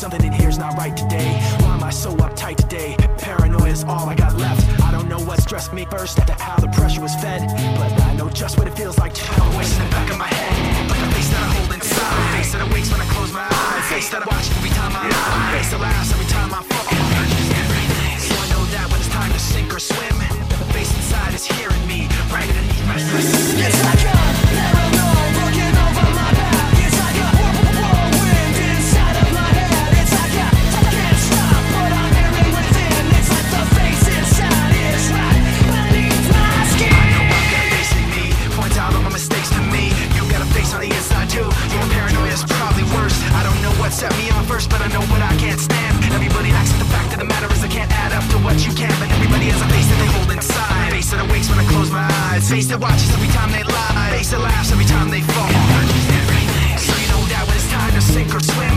Something in here's not right today. Why am I so uptight today? Paranoia's all I got left. I don't know what stressed me first, after how the pressure was fed. But I know just what it feels like to have a voice in the back of my head. Like a face that I hold inside. Face that awakes when I close my eyes. Face that I watch every time I lie. Face that laughs every time I fall. set me on first, but I know what I can't stand. Everybody acts, but the fact of the matter is I can't add up to what you can. But everybody has a face that they hold inside. Face that awakes when I close my eyes. Face that watches every time they lie. Face that laughs every time they fall. So you know that when it's time to sink or swim,